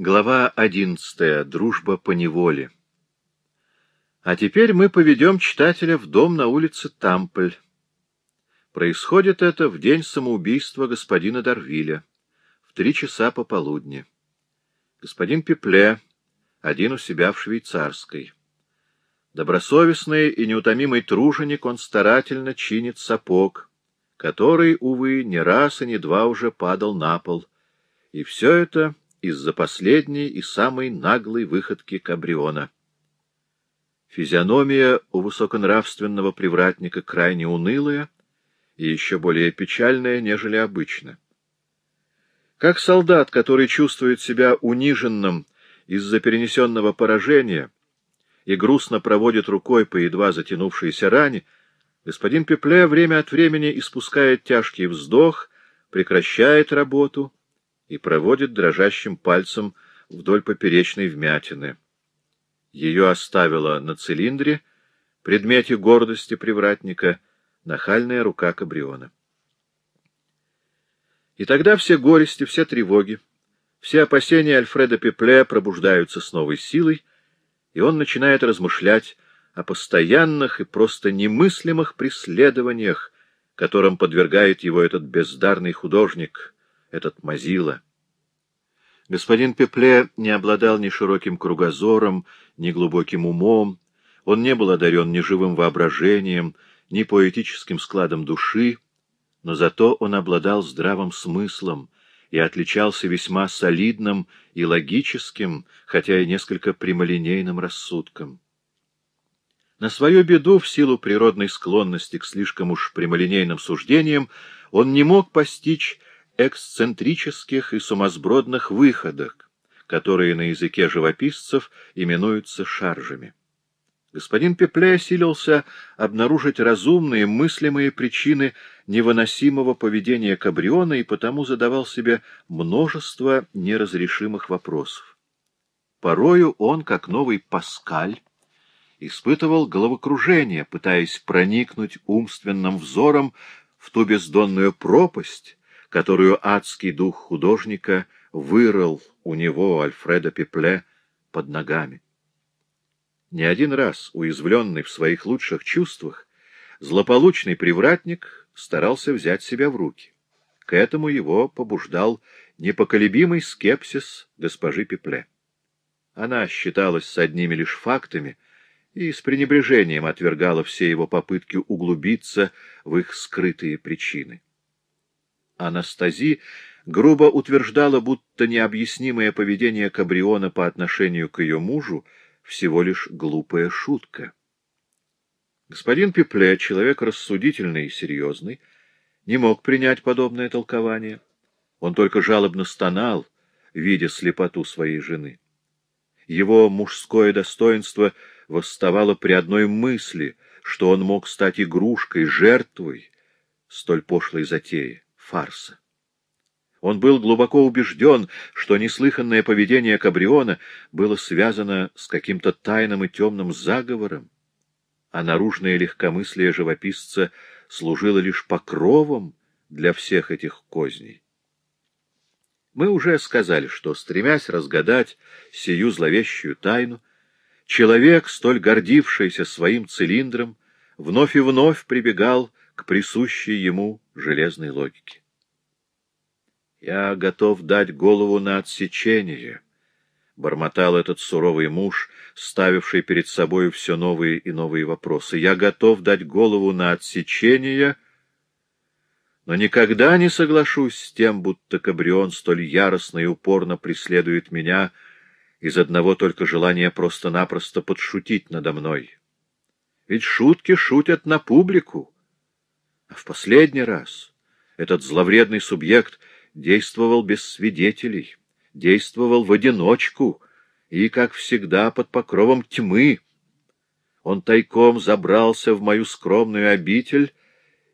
Глава одиннадцатая. Дружба по неволе. А теперь мы поведем читателя в дом на улице Тампль. Происходит это в день самоубийства господина Дарвиля, в три часа пополудни. Господин Пепле, один у себя в швейцарской. Добросовестный и неутомимый труженик, он старательно чинит сапог, который, увы, не раз и не два уже падал на пол. И все это из-за последней и самой наглой выходки Кабриона. Физиономия у высоконравственного привратника крайне унылая и еще более печальная, нежели обычно. Как солдат, который чувствует себя униженным из-за перенесенного поражения и грустно проводит рукой по едва затянувшейся ране, господин Пепле время от времени испускает тяжкий вздох, прекращает работу и проводит дрожащим пальцем вдоль поперечной вмятины. Ее оставила на цилиндре, предмете гордости привратника, нахальная рука Кабриона. И тогда все горести, все тревоги, все опасения Альфреда Пепле пробуждаются с новой силой, и он начинает размышлять о постоянных и просто немыслимых преследованиях, которым подвергает его этот бездарный художник, этот Мазила. Господин Пепле не обладал ни широким кругозором, ни глубоким умом, он не был одарен ни живым воображением, ни поэтическим складом души, но зато он обладал здравым смыслом и отличался весьма солидным и логическим, хотя и несколько прямолинейным рассудком. На свою беду, в силу природной склонности к слишком уж прямолинейным суждениям, он не мог постичь эксцентрических и сумасбродных выходок, которые на языке живописцев именуются шаржами. Господин Пепле осилился обнаружить разумные, мыслимые причины невыносимого поведения Кабриона и потому задавал себе множество неразрешимых вопросов. Порою он, как новый Паскаль, испытывал головокружение, пытаясь проникнуть умственным взором в ту бездонную пропасть, которую адский дух художника вырыл у него, Альфреда Пепле, под ногами. Не один раз, уязвленный в своих лучших чувствах, злополучный привратник старался взять себя в руки. К этому его побуждал непоколебимый скепсис госпожи Пепле. Она считалась с одними лишь фактами и с пренебрежением отвергала все его попытки углубиться в их скрытые причины. Анастази грубо утверждала, будто необъяснимое поведение Кабриона по отношению к ее мужу — всего лишь глупая шутка. Господин Пепле, человек рассудительный и серьезный, не мог принять подобное толкование. Он только жалобно стонал, видя слепоту своей жены. Его мужское достоинство восставало при одной мысли, что он мог стать игрушкой, жертвой столь пошлой затеи, фарса. Он был глубоко убежден, что неслыханное поведение Кабриона было связано с каким-то тайным и темным заговором, а наружное легкомыслие живописца служило лишь покровом для всех этих козней. Мы уже сказали, что, стремясь разгадать сию зловещую тайну, человек, столь гордившийся своим цилиндром, вновь и вновь прибегал к присущей ему железной логике. Я готов дать голову на отсечение, — бормотал этот суровый муж, ставивший перед собой все новые и новые вопросы. Я готов дать голову на отсечение, но никогда не соглашусь с тем, будто Кабрион столь яростно и упорно преследует меня из одного только желания просто-напросто подшутить надо мной. Ведь шутки шутят на публику. А в последний раз этот зловредный субъект — действовал без свидетелей, действовал в одиночку и, как всегда, под покровом тьмы. Он тайком забрался в мою скромную обитель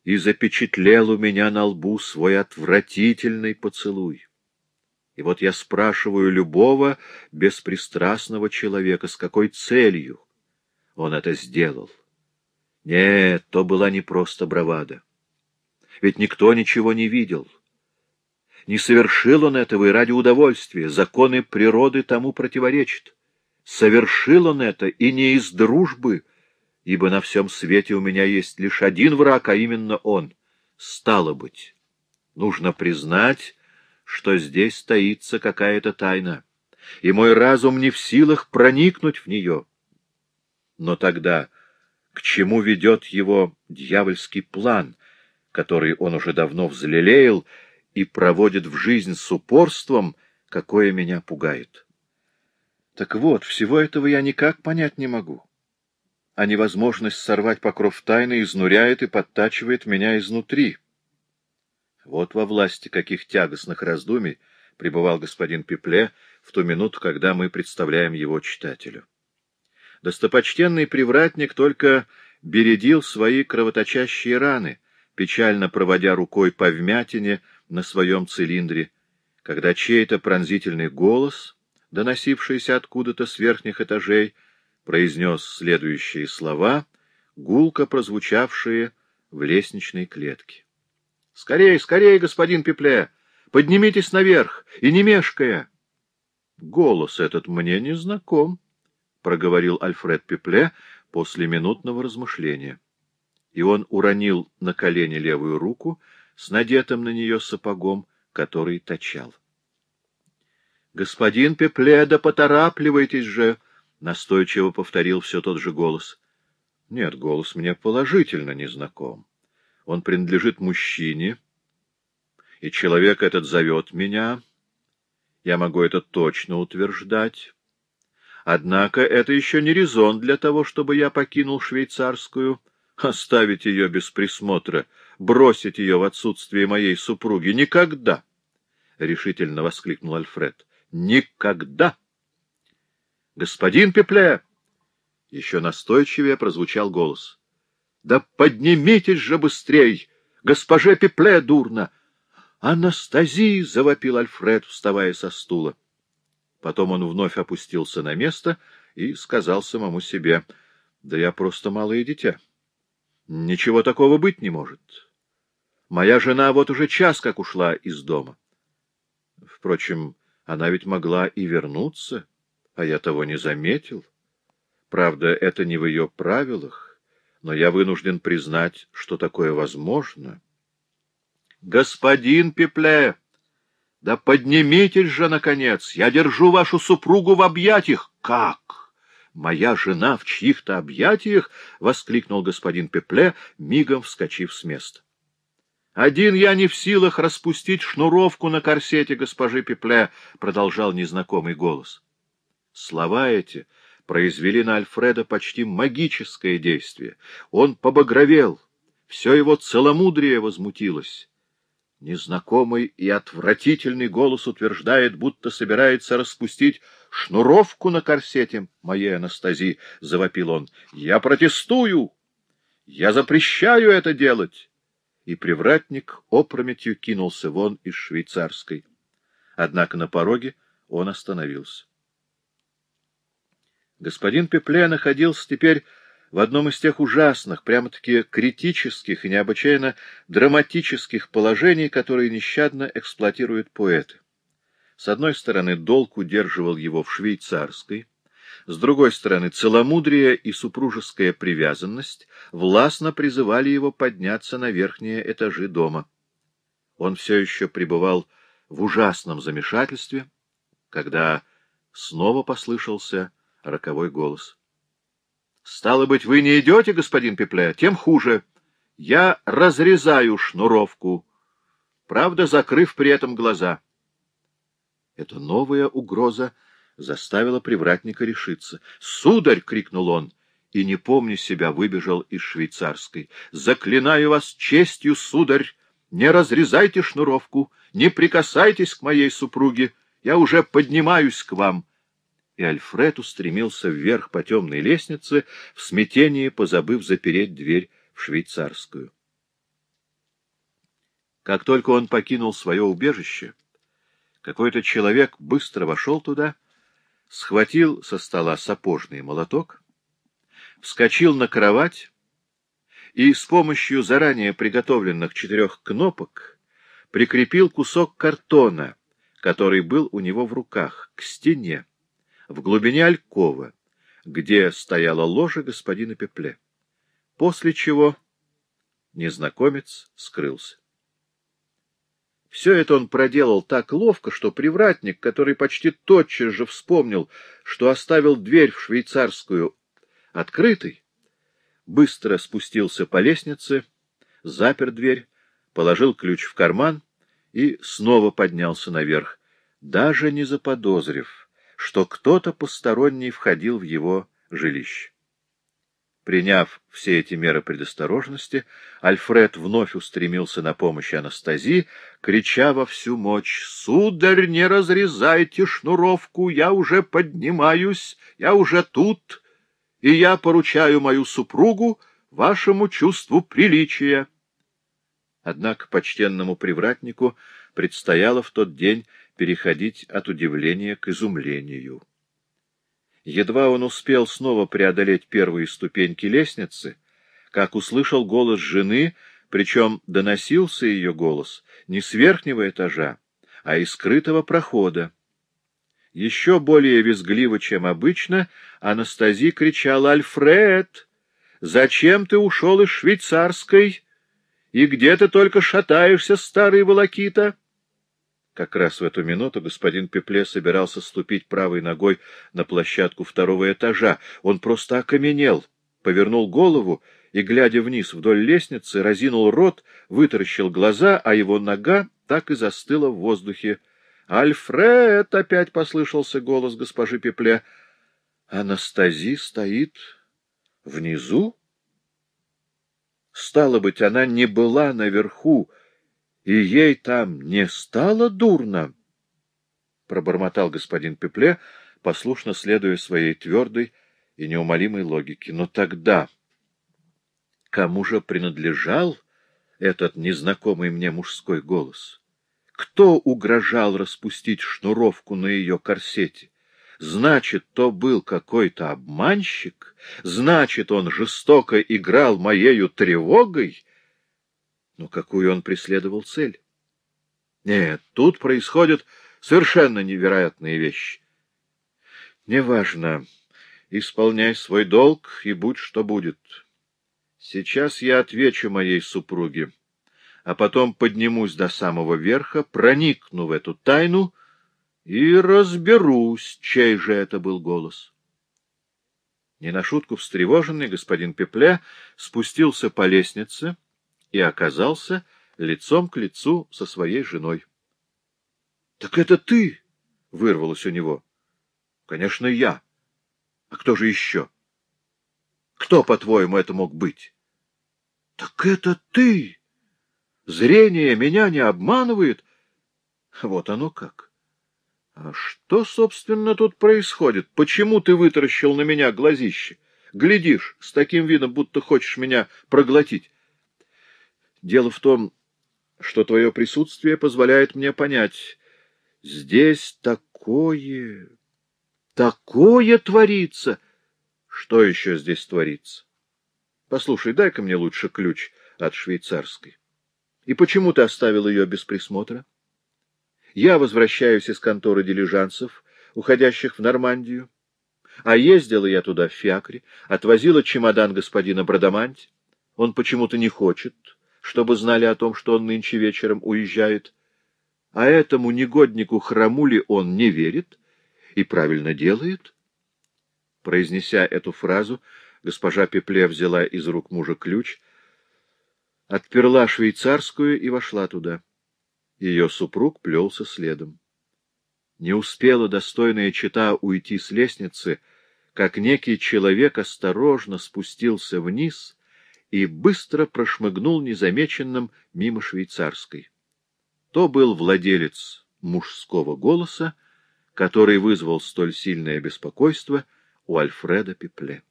и запечатлел у меня на лбу свой отвратительный поцелуй. И вот я спрашиваю любого беспристрастного человека, с какой целью он это сделал. Нет, то была не просто бравада. Ведь никто ничего не видел. Не совершил он этого и ради удовольствия, законы природы тому противоречат. Совершил он это и не из дружбы, ибо на всем свете у меня есть лишь один враг, а именно он. Стало быть, нужно признать, что здесь стоится какая-то тайна, и мой разум не в силах проникнуть в нее. Но тогда к чему ведет его дьявольский план, который он уже давно взлелеял и проводит в жизнь с упорством, какое меня пугает? Так вот, всего этого я никак понять не могу. А невозможность сорвать покров тайны изнуряет и подтачивает меня изнутри. Вот во власти каких тягостных раздумий пребывал господин Пепле в ту минуту, когда мы представляем его читателю. Достопочтенный привратник только бередил свои кровоточащие раны, печально проводя рукой по вмятине на своем цилиндре, когда чей-то пронзительный голос, доносившийся откуда-то с верхних этажей, произнес следующие слова, гулко прозвучавшие в лестничной клетке. — Скорей, скорей, господин Пепле! Поднимитесь наверх, и не мешкая! Голос этот мне не знаком проговорил Альфред Пепле после минутного размышления. И он уронил на колени левую руку с надетым на нее сапогом, который точал. — Господин Пепле, да поторапливайтесь же! — настойчиво повторил все тот же голос. — Нет, голос мне положительно незнаком. Он принадлежит мужчине, и человек этот зовет меня. Я могу это точно утверждать. Однако это еще не резон для того, чтобы я покинул швейцарскую, оставить ее без присмотра, бросить ее в отсутствие моей супруги. Никогда! — решительно воскликнул Альфред. — Никогда! — Господин Пепле! — еще настойчивее прозвучал голос. — Да поднимитесь же быстрей! Госпоже Пепле дурно! — Анастазии! — завопил Альфред, вставая со стула. Потом он вновь опустился на место и сказал самому себе, «Да я просто малое дитя. Ничего такого быть не может. Моя жена вот уже час как ушла из дома. Впрочем, она ведь могла и вернуться, а я того не заметил. Правда, это не в ее правилах, но я вынужден признать, что такое возможно». «Господин Пепле!» Да поднимитесь же, наконец! Я держу вашу супругу в объятиях! Как? Моя жена в чьих-то объятиях? — воскликнул господин Пепле, мигом вскочив с места. «Один я не в силах распустить шнуровку на корсете госпожи Пепле», — продолжал незнакомый голос. Слова эти произвели на Альфреда почти магическое действие. Он побагровел, все его целомудрие возмутилось. Незнакомый и отвратительный голос утверждает, будто собирается распустить шнуровку на корсете моей Анастазии, — завопил он. — Я протестую! Я запрещаю это делать! И привратник опрометью кинулся вон из швейцарской. Однако на пороге он остановился. Господин Пепле находился теперь в одном из тех ужасных, прямо-таки критических и необычайно драматических положений, которые нещадно эксплуатируют поэты. С одной стороны, долг удерживал его в швейцарской, с другой стороны, целомудрие и супружеская привязанность властно призывали его подняться на верхние этажи дома. Он все еще пребывал в ужасном замешательстве, когда снова послышался роковой голос. Стало быть, вы не идете, господин Пепле, тем хуже. Я разрезаю шнуровку, правда, закрыв при этом глаза. Эта новая угроза заставила привратника решиться. «Сударь!» — крикнул он, и, не помня себя, выбежал из швейцарской. «Заклинаю вас честью, сударь! Не разрезайте шнуровку, не прикасайтесь к моей супруге, я уже поднимаюсь к вам!» И Альфред устремился вверх по темной лестнице, в смятении позабыв запереть дверь в швейцарскую. Как только он покинул свое убежище, какой-то человек быстро вошел туда, схватил со стола сапожный молоток, вскочил на кровать и с помощью заранее приготовленных четырех кнопок прикрепил кусок картона, который был у него в руках, к стене, в глубине алькова, где стояла ложа господина Пепле. После чего незнакомец скрылся. Все это он проделал так ловко, что привратник, который почти тотчас же вспомнил, что оставил дверь в швейцарскую открытой, быстро спустился по лестнице, запер дверь, положил ключ в карман и снова поднялся наверх, даже не заподозрив, что кто-то посторонний входил в его жилище. Приняв все эти меры предосторожности, Альфред вновь устремился на помощь Анастазии, крича во всю мощь «Сударь, не разрезайте шнуровку, я уже поднимаюсь, я уже тут, и я поручаю мою супругу вашему чувству приличия». Однако почтенному привратнику предстояло в тот день переходить от удивления к изумлению. Едва он успел снова преодолеть первые ступеньки лестницы, как услышал голос жены, причем доносился ее голос не с верхнего этажа, а из скрытого прохода. Еще более визгливо, чем обычно, Анастази кричала «Альфред! Зачем ты ушел из швейцарской? И где ты только шатаешься, старый волокита?» Как раз в эту минуту господин Пепле собирался ступить правой ногой на площадку второго этажа. Он просто окаменел, повернул голову и, глядя вниз вдоль лестницы, разинул рот, вытаращил глаза, а его нога так и застыла в воздухе. «Альфред!» — опять послышался голос госпожи Пепле. «Анастази стоит внизу?» Стало быть, она не была наверху, — и ей там не стало дурно, — пробормотал господин Пепле, послушно следуя своей твердой и неумолимой логике. Но тогда кому же принадлежал этот незнакомый мне мужской голос? Кто угрожал распустить шнуровку на ее корсете? Значит, то был какой-то обманщик? Значит, он жестоко играл моею тревогой? Но какую он преследовал цель? Нет, тут происходят совершенно невероятные вещи. Неважно. Исполняй свой долг, и будь что будет. Сейчас я отвечу моей супруге, а потом поднимусь до самого верха, проникну в эту тайну и разберусь, чей же это был голос. Не на шутку встревоженный господин Пепле спустился по лестнице, и оказался лицом к лицу со своей женой. — Так это ты! — вырвалось у него. — Конечно, я. А кто же еще? Кто, по-твоему, это мог быть? — Так это ты! Зрение меня не обманывает. Вот оно как. А что, собственно, тут происходит? Почему ты вытаращил на меня глазище? Глядишь, с таким видом, будто хочешь меня проглотить. Дело в том, что твое присутствие позволяет мне понять, здесь такое, такое творится. Что еще здесь творится? Послушай, дай-ка мне лучше ключ от швейцарской. И почему ты оставил ее без присмотра? Я возвращаюсь из конторы дилижансов, уходящих в Нормандию. А ездила я туда в фиакре, отвозила чемодан господина Брадаманти. Он почему-то не хочет, чтобы знали о том, что он нынче вечером уезжает. А этому негоднику Храмули он не верит и правильно делает. Произнеся эту фразу, госпожа Пепле взяла из рук мужа ключ, отперла швейцарскую и вошла туда. Ее супруг плелся следом. Не успела достойная чита уйти с лестницы, как некий человек осторожно спустился вниз и быстро прошмыгнул незамеченным мимо швейцарской. То был владелец мужского голоса, который вызвал столь сильное беспокойство у Альфреда Пепле.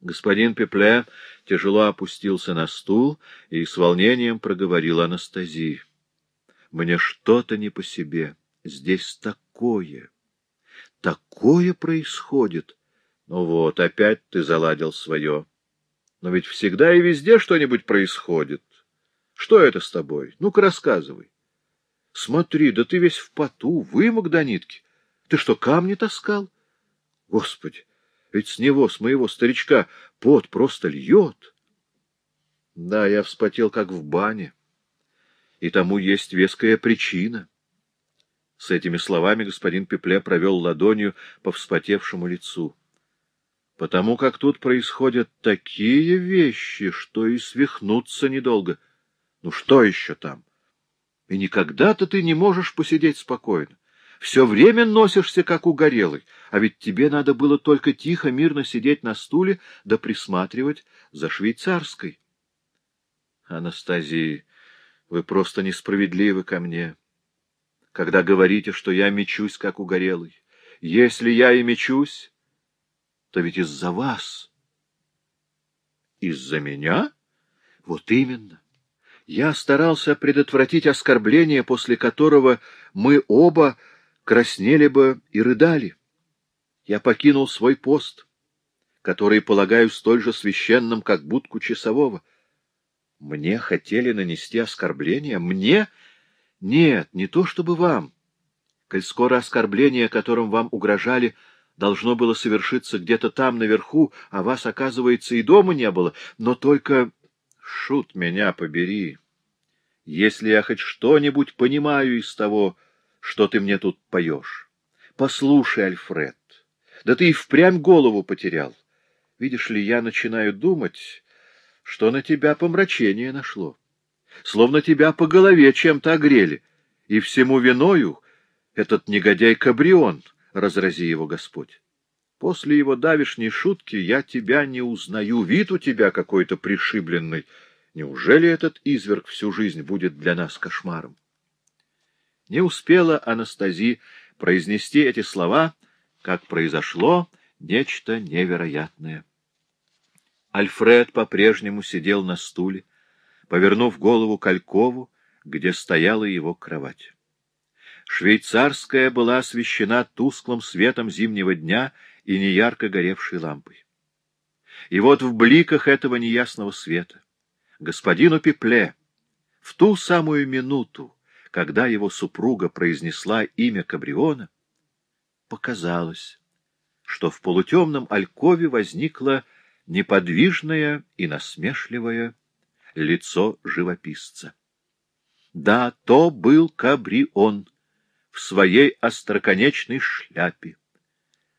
Господин Пепле тяжело опустился на стул и с волнением проговорил Анастазии. — Мне что-то не по себе. Здесь такое. Такое происходит. Ну вот, опять ты заладил свое. Но ведь всегда и везде что-нибудь происходит. Что это с тобой? Ну-ка рассказывай. Смотри, да ты весь в поту, вымок до нитки. Ты что, камни таскал? Господи, ведь с него, с моего старичка, пот просто льет. Да, я вспотел, как в бане. И тому есть веская причина. С этими словами господин Пепле провел ладонью по вспотевшему лицу. Потому как тут происходят такие вещи, что и свихнуться недолго. Ну что еще там? И никогда-то ты не можешь посидеть спокойно. Все время носишься, как угорелый, а ведь тебе надо было только тихо, мирно сидеть на стуле да присматривать за швейцарской. Анастасия, вы просто несправедливы ко мне, когда говорите, что я мечусь, как угорелый. Если я и мечусь, то ведь из-за вас. Из-за меня? Вот именно. Я старался предотвратить оскорбление, после которого мы оба краснели бы и рыдали. Я покинул свой пост, который полагаю столь же священным, как будку часового. Мне хотели нанести оскорбление? Мне? Нет, не то чтобы вам. Коль скоро оскорбление, которым вам угрожали, должно было совершиться где-то там наверху, а вас, оказывается, и дома не было, но только Шут меня побери. Если я хоть что-нибудь понимаю из того, что ты мне тут поешь. Послушай, Альфред, да ты и впрямь голову потерял. Видишь ли, я начинаю думать, что на тебя помрачение нашло. Словно тебя по голове чем-то огрели, и всему виною этот негодяй Кабрион, разрази его Господь. После его давишней шутки я тебя не узнаю, вид у тебя какой-то пришибленный. Неужели этот изверг всю жизнь будет для нас кошмаром? Не успела Анастази произнести эти слова, как произошло нечто невероятное. Альфред по-прежнему сидел на стуле, повернув голову к Алькову, где стояла его кровать. Швейцарская была освещена тусклым светом зимнего дня и неярко горевшей лампой. И вот в бликах этого неясного света господину Пепле в ту самую минуту, когда его супруга произнесла имя Кабриона, показалось, что в полутемном алькове возникло неподвижное и насмешливое лицо живописца. Да, то был Кабрион своей остроконечной шляпе.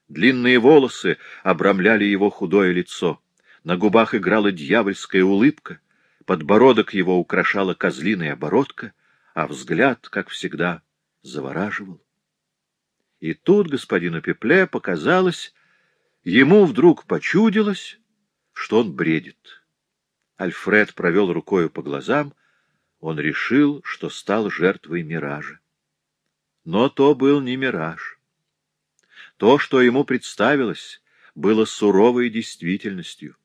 Длинные волосы обрамляли его худое лицо, на губах играла дьявольская улыбка, подбородок его украшала козлиная оборотка, а взгляд, как всегда, завораживал. И тут господину Пепле показалось, ему вдруг почудилось, что он бредит. Альфред провел рукою по глазам, он решил, что стал жертвой миража. Но то был не мираж. То, что ему представилось, было суровой действительностью.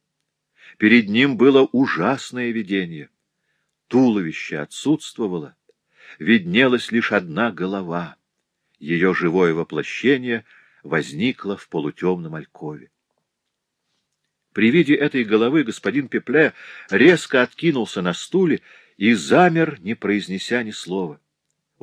Перед ним было ужасное видение. Туловище отсутствовало, виднелась лишь одна голова. Ее живое воплощение возникло в полутемном алькове. При виде этой головы господин Пепле резко откинулся на стуле и замер, не произнеся ни слова.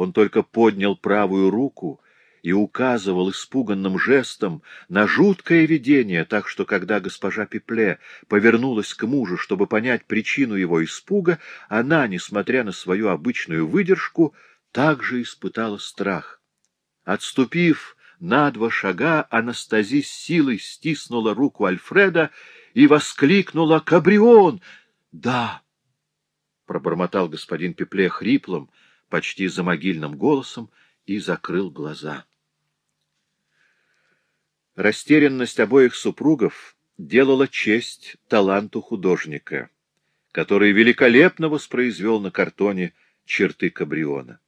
Он только поднял правую руку и указывал испуганным жестом на жуткое видение, так что, когда госпожа Пепле повернулась к мужу, чтобы понять причину его испуга, она, несмотря на свою обычную выдержку, также испытала страх. Отступив на два шага, Анастази с силой стиснула руку Альфреда и воскликнула «Кабрион!» «Да!» — пробормотал господин Пепле хриплым, почти замогильным голосом и закрыл глаза. Растерянность обоих супругов делала честь таланту художника, который великолепно воспроизвел на картоне черты Кабриона.